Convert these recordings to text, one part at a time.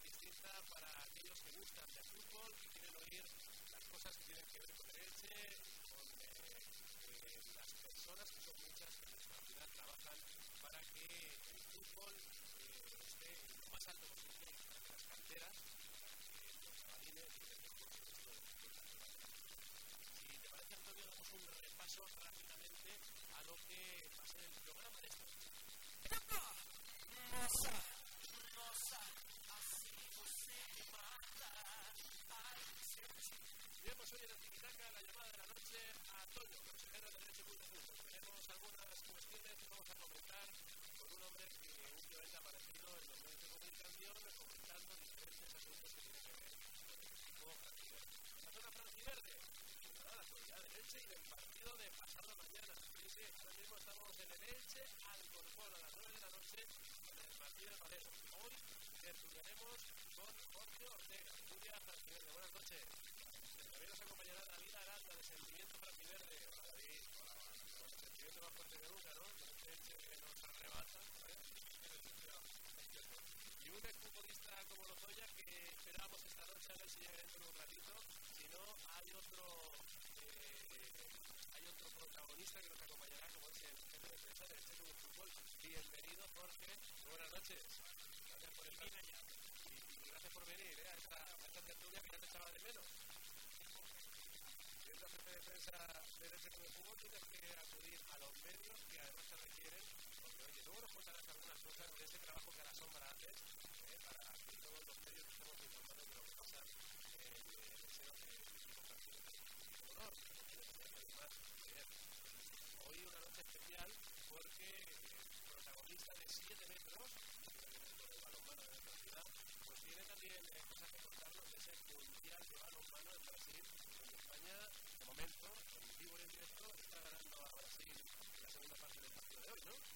distinta para aquellos que gustan del fútbol, que quieren oír las cosas que tienen que ver con el Elche, con eh, eh, las personas, que son muchas, que en nuestra ciudad trabajan para que el fútbol eh, esté lo más alto posible en las canteras, para que los chavalines y el Si te parece, Antonio, damos un repaso rápidamente a lo que va a ser el programa de esta noche. Hoy en el Tiquitaca, la llamada de la noche a Toño, consejero de Derecho Público. Tenemos algunas cuestiones que vamos a comentar con un hombre que últimamente ha aparecido en los medios de comunicación comentando diferentes asuntos que tienen que ver con el equipo. La zona franciverde, la actualidad del Elche y del partido de pasado mañana. Que ahora mismo estamos en el Elche al Corpón a las 9 de la noche en el partido de Valero. Hoy tertuliaremos con Jorge Ortega, Julia Franciverde. Buenas noches. Nos acompañará David Aranda de Sentimiento. Hola David. Hola, sentimiento más fuerte que nunca, ¿no? Que nos arrebata. Y un exfutbolista como Lozoya que esperamos esta noche a ver si llega dentro de un ratito. Si no, hay otro hay otro protagonista que nos acompañará como es el jefe de prensa del Club Fútbol. Bienvenido, Jorge. Buenas noches. Gracias por estar. Y, gracias por venir ¿eh? a, esta, a esta tertulia que ya te echaba de menos de prensa del Elche Club de Fútbol, tienes que acudir a los medios que además te requieren, porque oye, luego nos contarás algunas cosas de ese trabajo que a la sombra haces, ¿eh? para que todos los medios estemos informados de lo que pasa en el seno del equipo francés. Honor, además, hoy una noche especial porque el protagonista de 7 metros, del balonmano de nuestra ciudad, pues tiene también eh, cosas que contarnos de ese mundial de balonmano en Brasil, España, de momento, en vivo y en directo, está ganando a Brasil la segunda parte del partido de hoy, ¿no?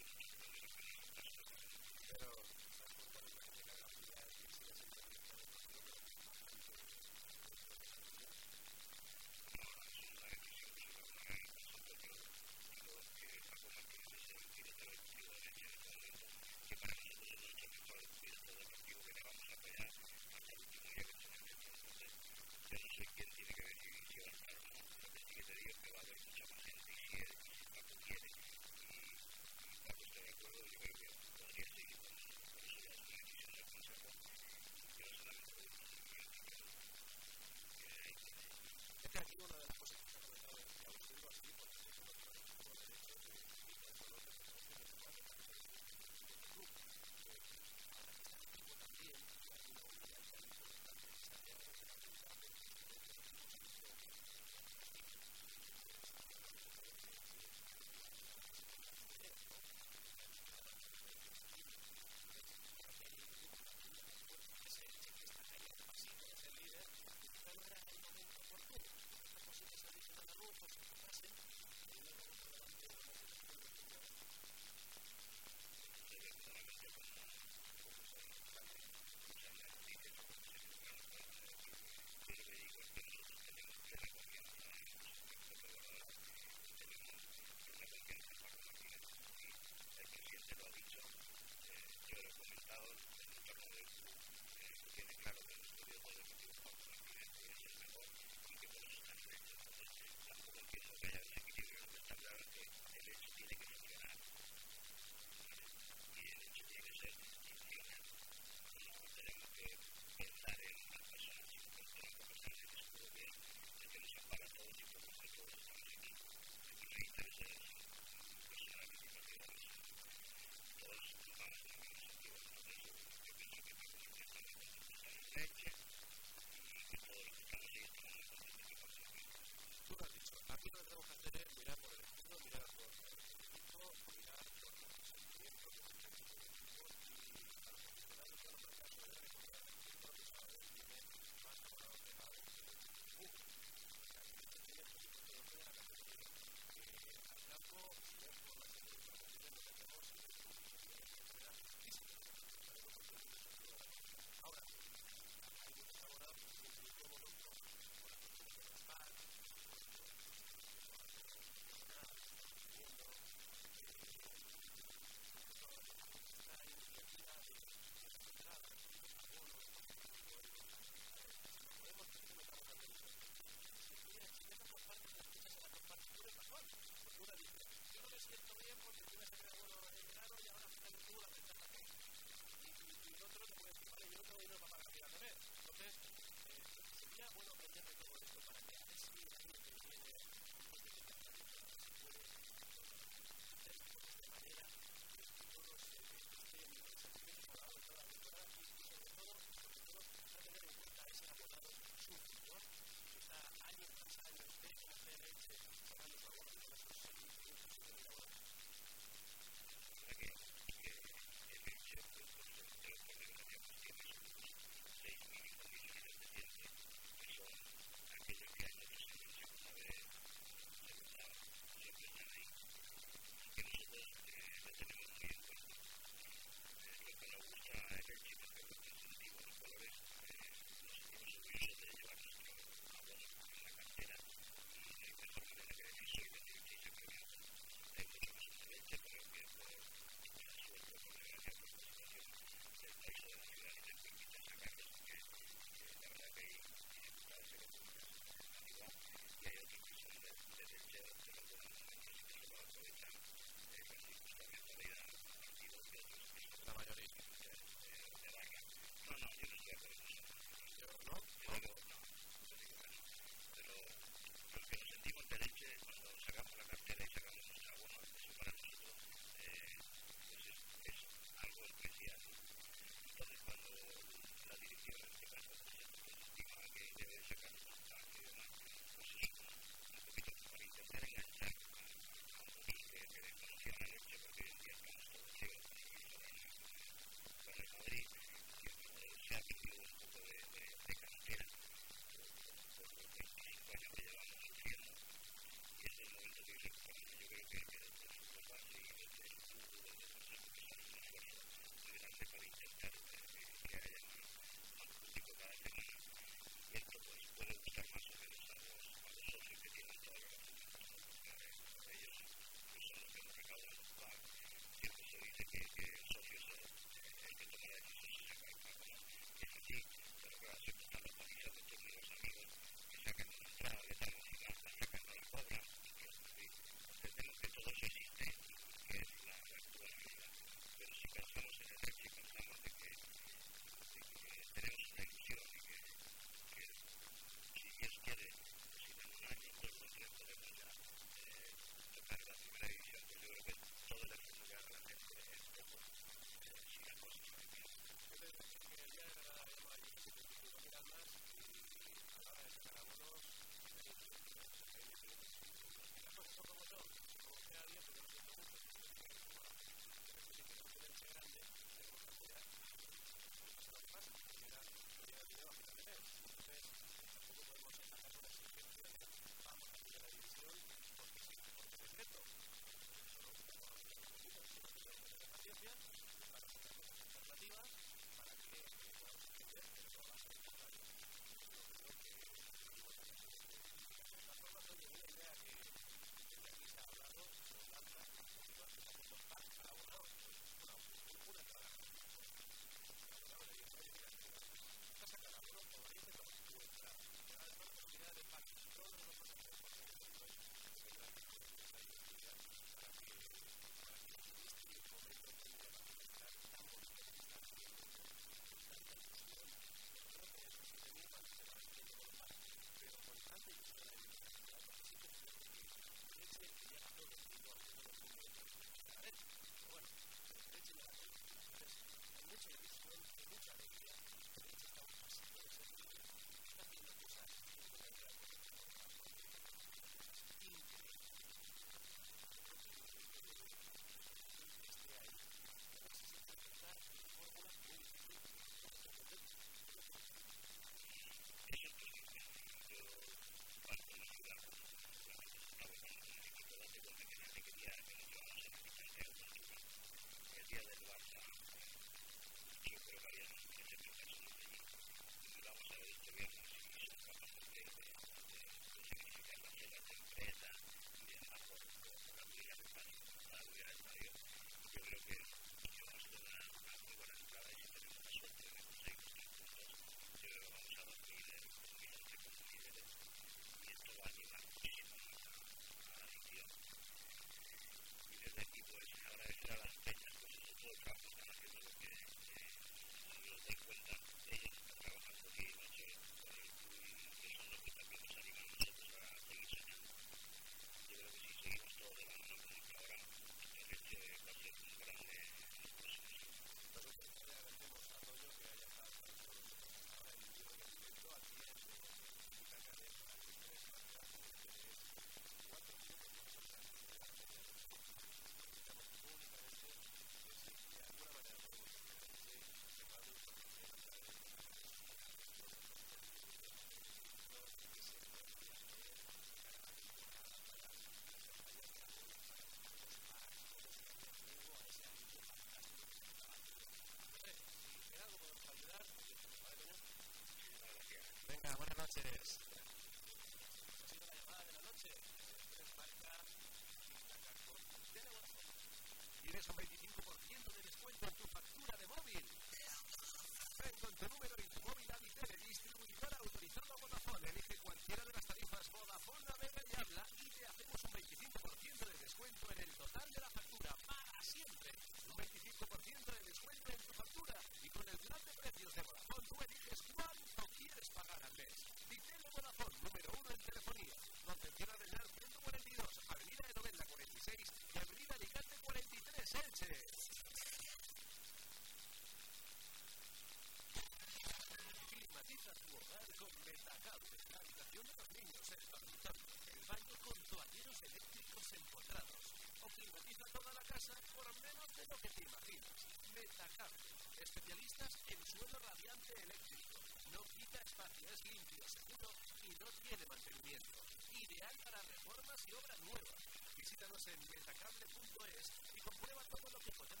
Suelo radiante eléctrico. No quita espacio, es limpio, seguro y no tiene mantenimiento. Ideal para reformas y obras nuevas. Visítanos en metacable.es y comprueba todo lo que podemos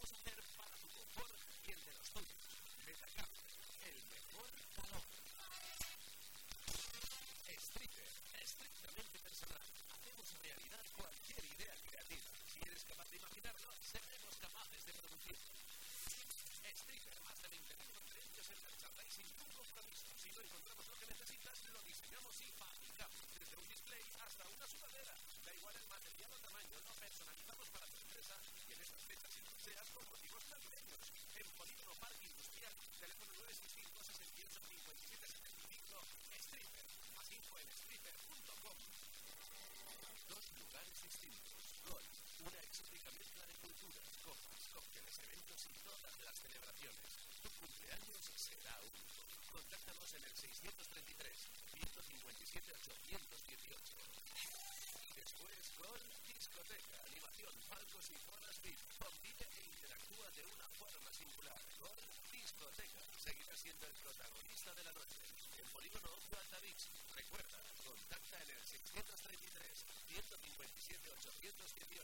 sin ningún compromiso. Si no encontramos lo que necesitas, lo diseñamos y fabricamos. Desde un display hasta una sudadera. Da igual el material o tamaño, lo personalizamos para tu empresa y en estas fechas y seas con motivos navideños. En Polígono Parque Industrial, teléfono 965 68 57 75, Stripper. Más info en stripper.com. Dos lugares distintos. Golf, una exótica mezcla de culturas, copas, cócteles, eventos y todas las celebraciones. Tu cumpleaños será único. Contáctanos en el 633 157 818. Y después Golf Discoteca, animación, palcos y zonas VIP. Convive e interactúa de una forma singular. Golf Discoteca seguirá siendo el protagonista de la noche. En Polígono Altavix, recuerda, contacta en el 633 157 818.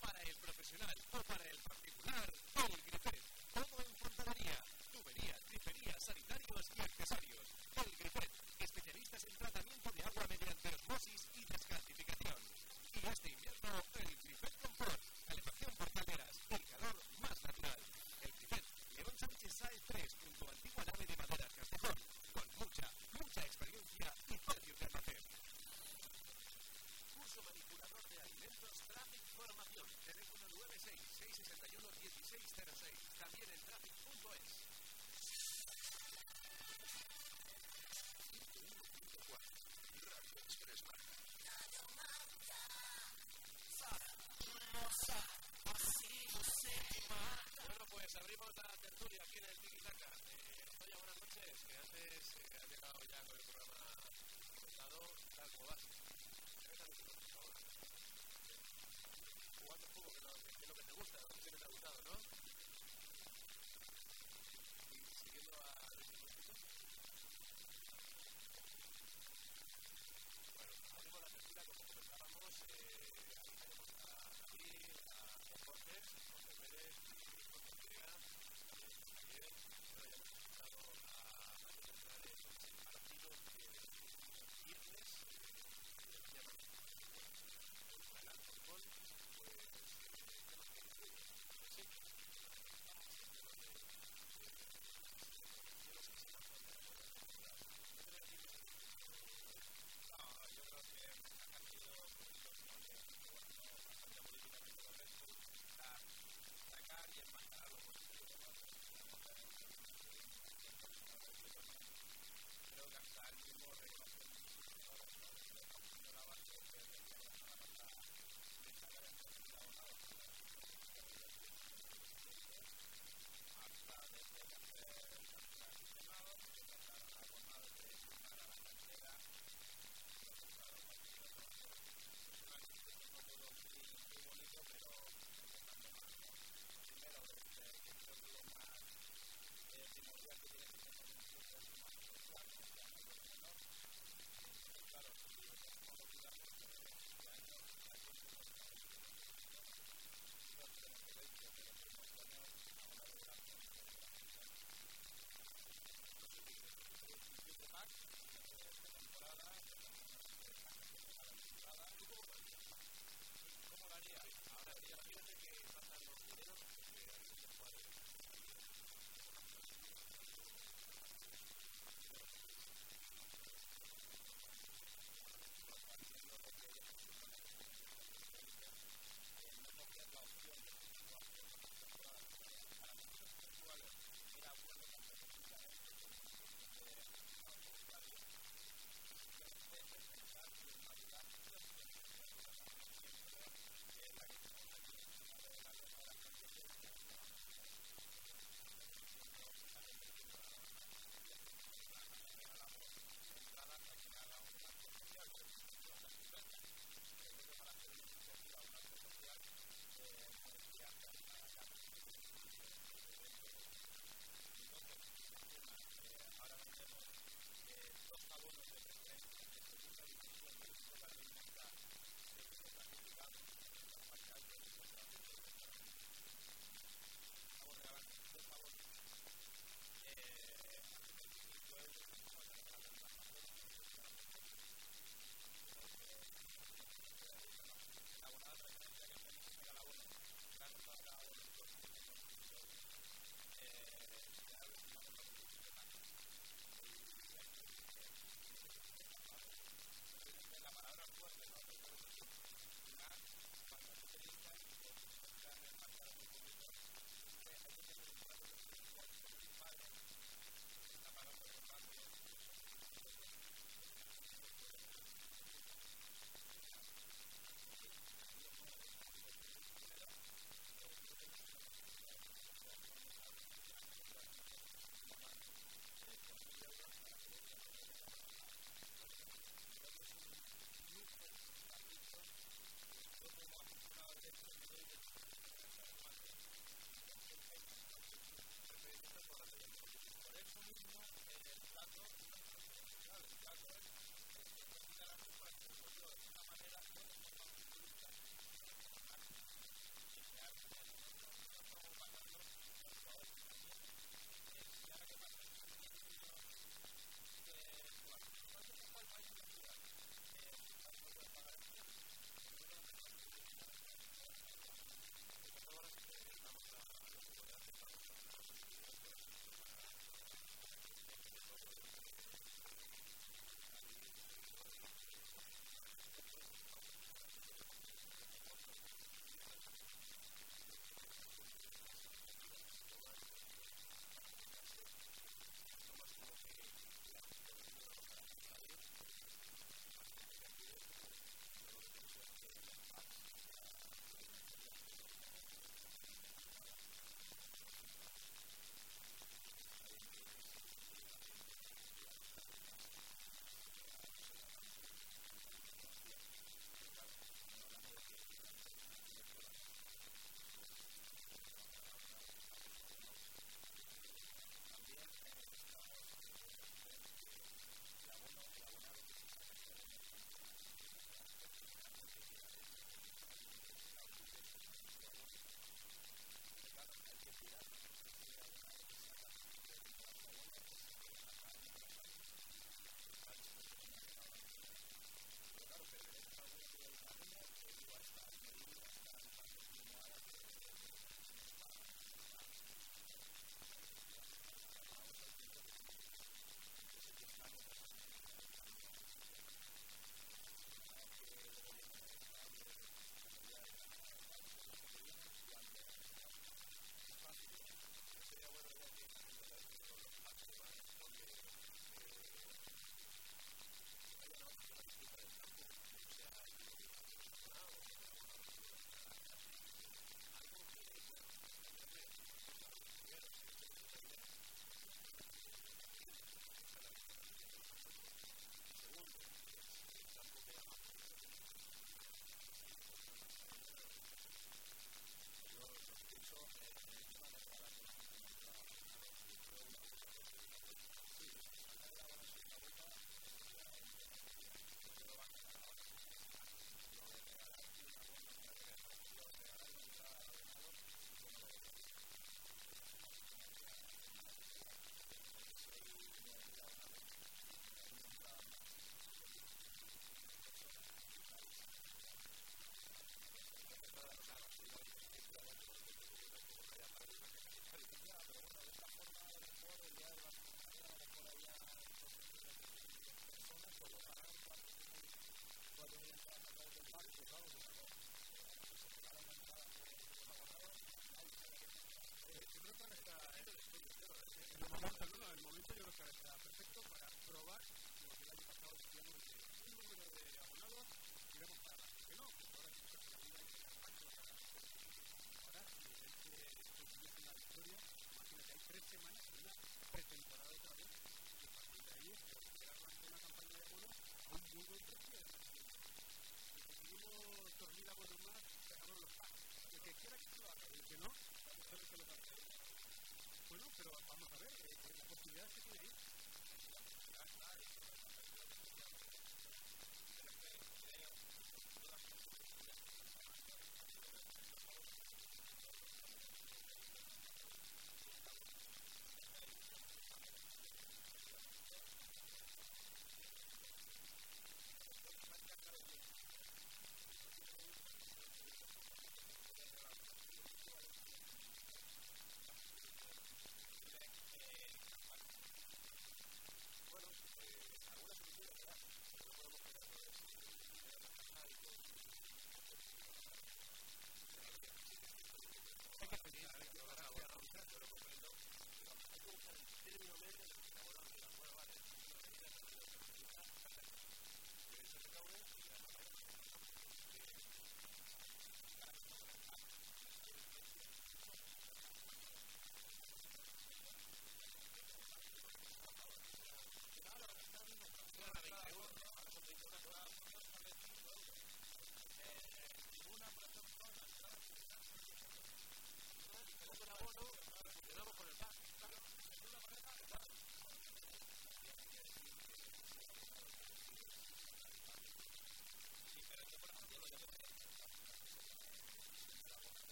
Para el profesional o para el particular, el Grifet. Todo en fontanería, tubería, grifería, sanitarios y accesorios. El Grifet, especialistas en tratamiento de agua mediante osmosis y descalcificación. Y este invierno, el Grifet Confort, calefacción por calderas, el calor más natural. El Grifet, León Sánchez Saez 3, junto a antigua nave de maderas Castejón, con mucha, mucha experiencia y precio de almacén. Curso manipulador de alimentos, Traffic Formación, teléfono 966611606, también en traffic.es. 101.4, Radio Express Marca. Bueno, pues abrimos la tertulia aquí en el Tiki Taka. Eh, Oye, buenas noches, que antes eh, has llegado ya con el programa comenzado, tal como vas. Fútbol, que, no, que es lo que te gusta, lo que siempre te ha gustado, ¿no?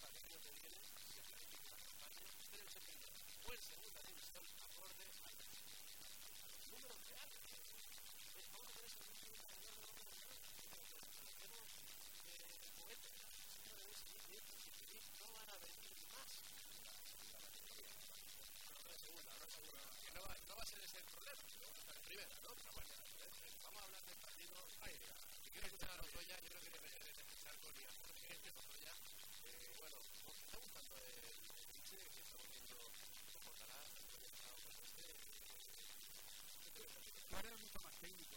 la categoría de que clasifican a España deben ser vendidos o en segunda división acorde al número. Vamos a tener esa la de la Tenemos no van a venir más. Que no va, a ser ese el problema, no va a estar en primera, ¿no? Pero bueno, eh, eh, vamos a hablar del partido aire. Escuchar yo creo que debe empezar con Ian, porque eh, bueno, os está gustando el que está poniendo como Alcalá, tanto más técnico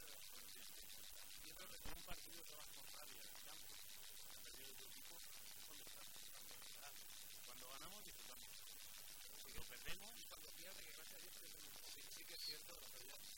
piedras con los Las piedras de un partido que vas con rabia en el campo, has perdido tu equipo, cuando estás disfrutando, ¿verdad? Cuando ganamos, disfrutamos. Si lo perdemos, cuando pierdes, que gracias a Dios, sí que es cierto, la realidad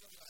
Hallelujah.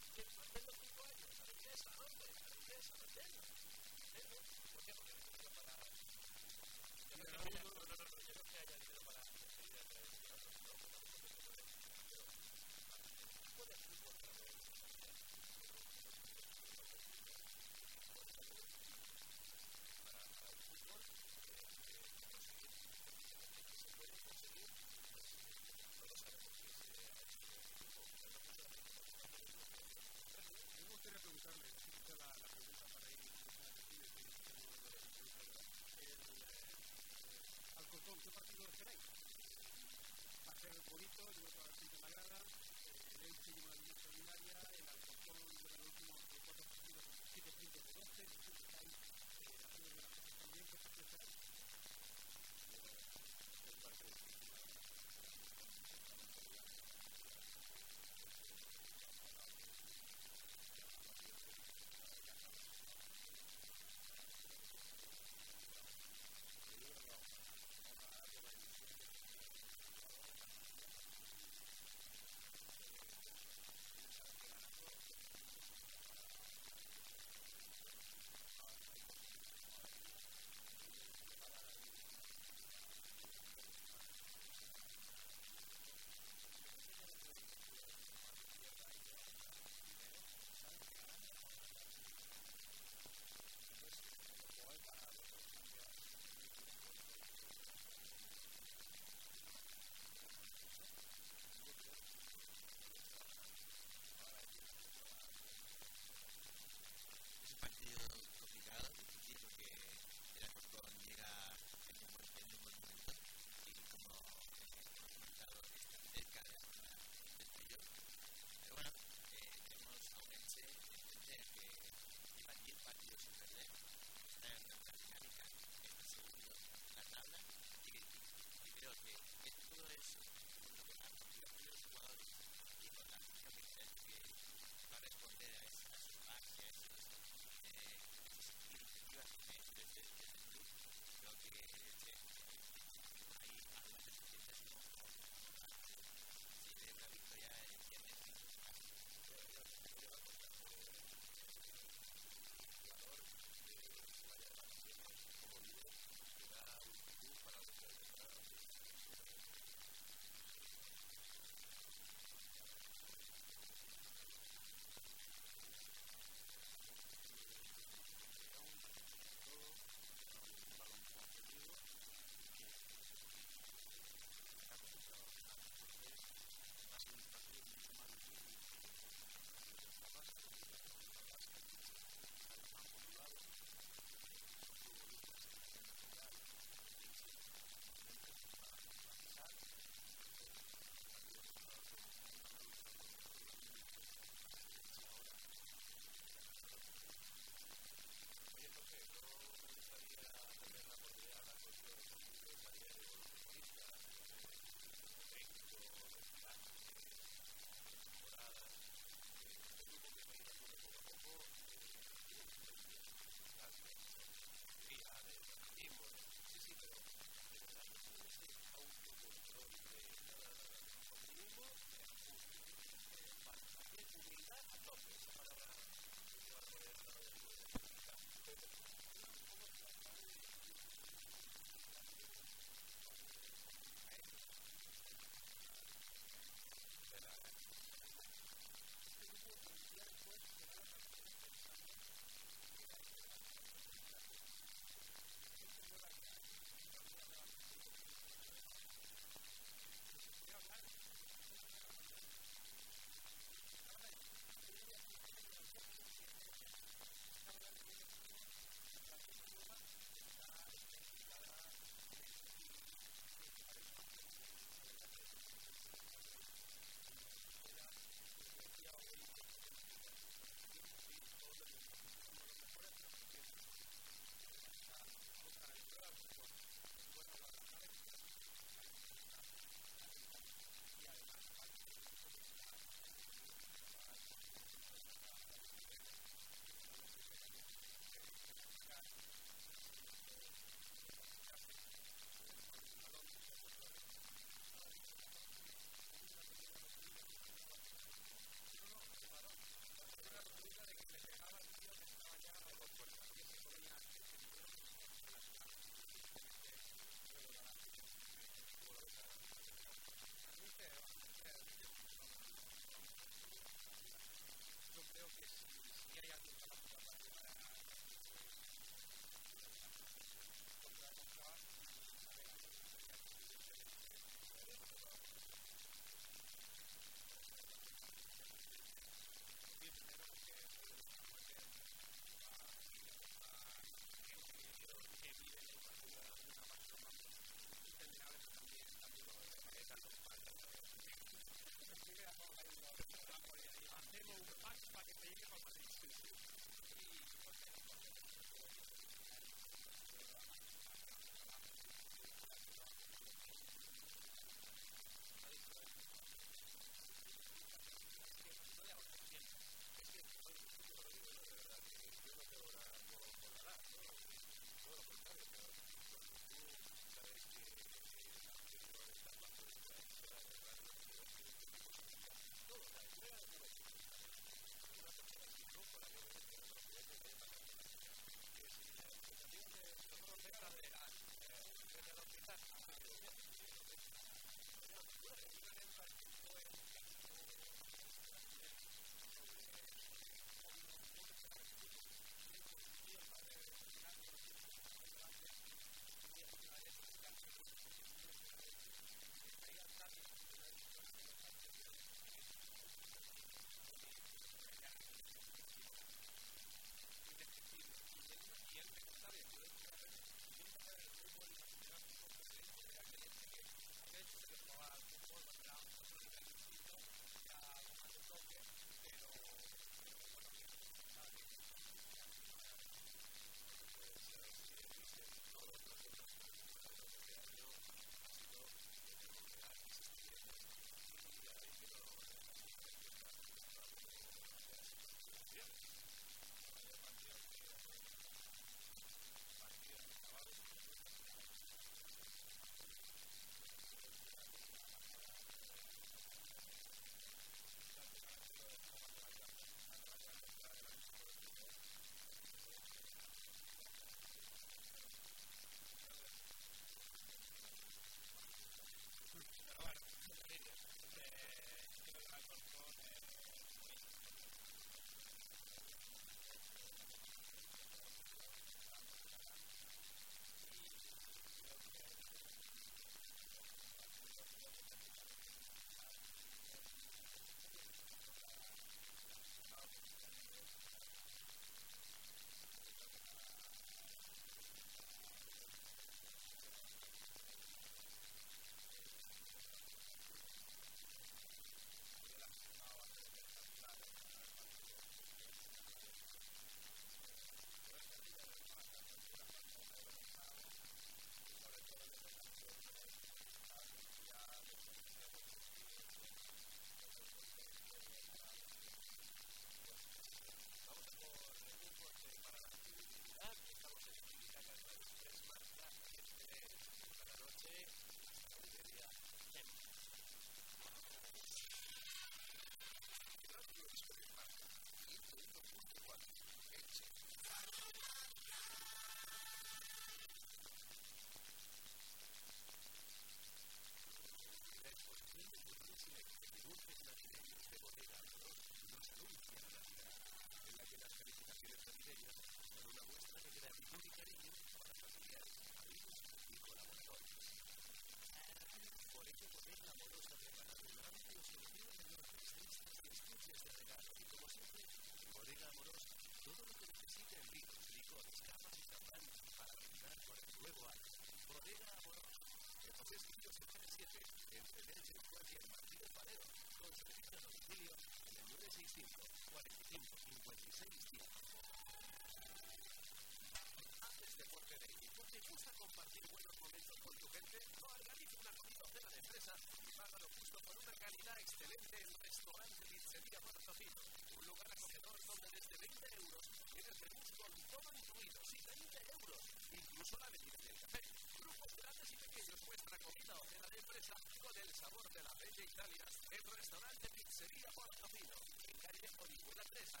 de San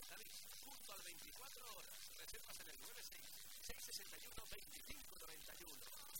junto al 24 horas. Reservas en el 96 661 2591.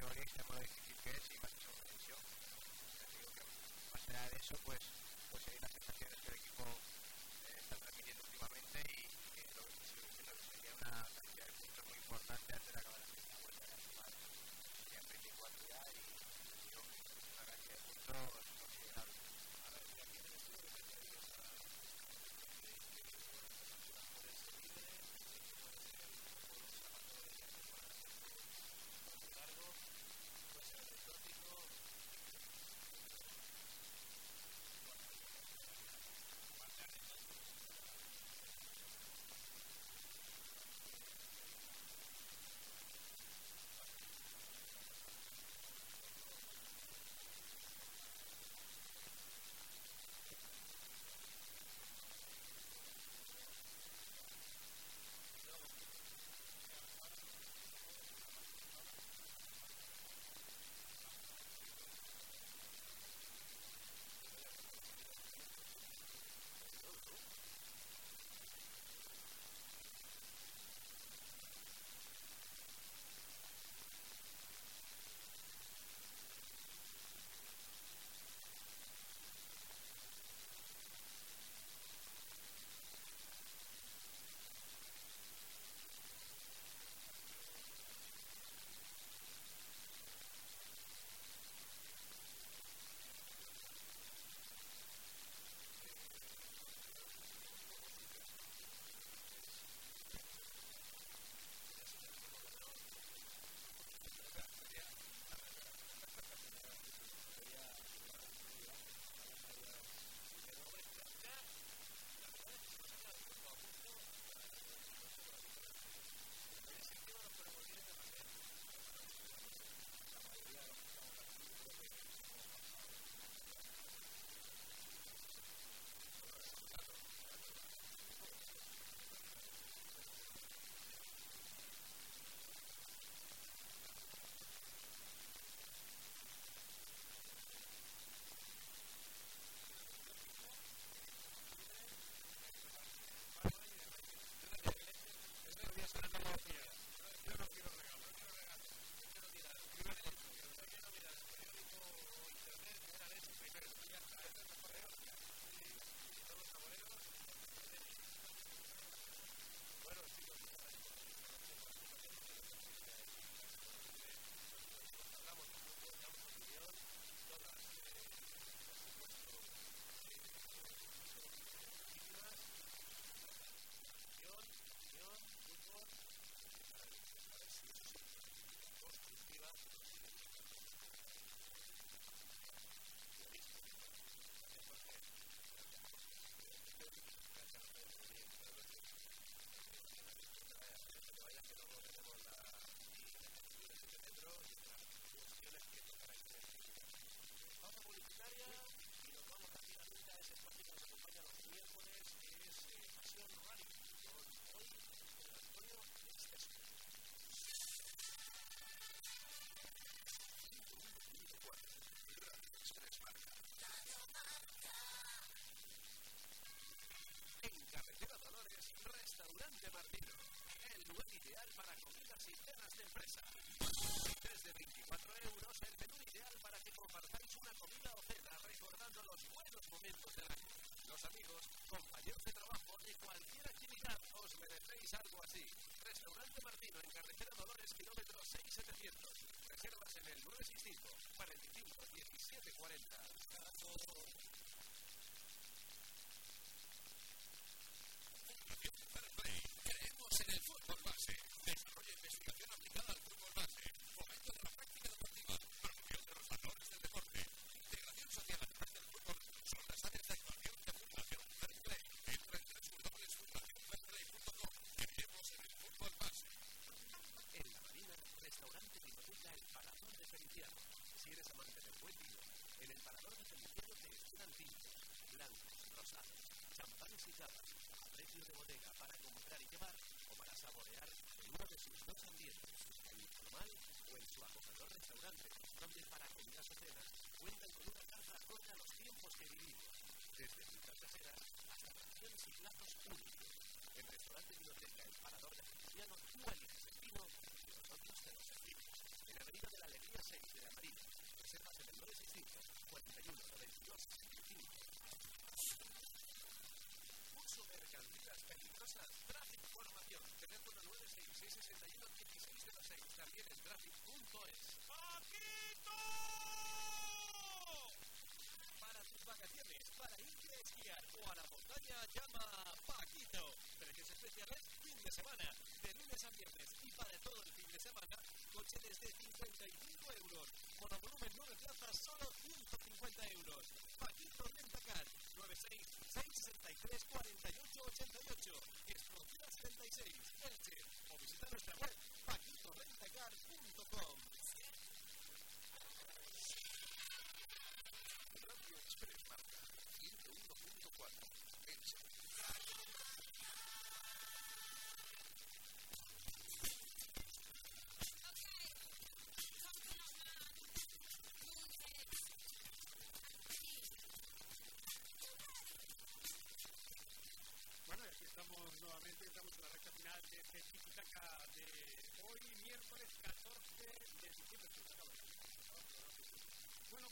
teoría es más allá de eso, pues, pues desde citas caseras hasta canciones y platos únicos. En restaurante Vinoteca El Parador de Feliciano, tú eliges el vino y nosotros te lo servimos. En Avenida de la Alegría 6 de la Marina. Reservas en el 965 41 92 65. Curso de mercancías peligrosas. Tráfico Formación. Teléfono 966 61 1606. También en traffic.es. Para vacaciones, para irte a esquiar o a la montaña, llama a Paquito. Precios especiales fin de semana, de lunes a viernes y para todo el fin de semana, coche desde 55 euros. Monovolumen 9 plazas, solo 150 euros. Paquito Rentacar, 96 663 48 88. Escondida 76, Elche. O visita nuestra web, paquitorentacar.com.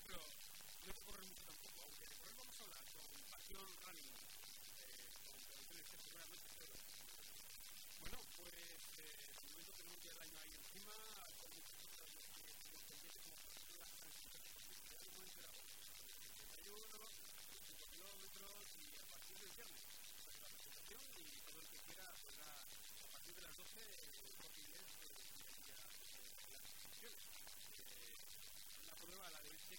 pero no hay que correr mucho tampoco, aunque de correr vamos a hablar con Pasión Running, eh, seguramente espero. Bueno, pues eh, de momento tenemos ya el año ahí encima, con muchas cosas que tenemos pendientes, como las transiciones, ya lo hemos enterado. 71, 5 kilómetros y a partir del viernes pues, la presentación y todo el que quiera podrá a partir de las 12 el corte inglés eh, las. Eh, una prueba, la de Elche,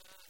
Uh,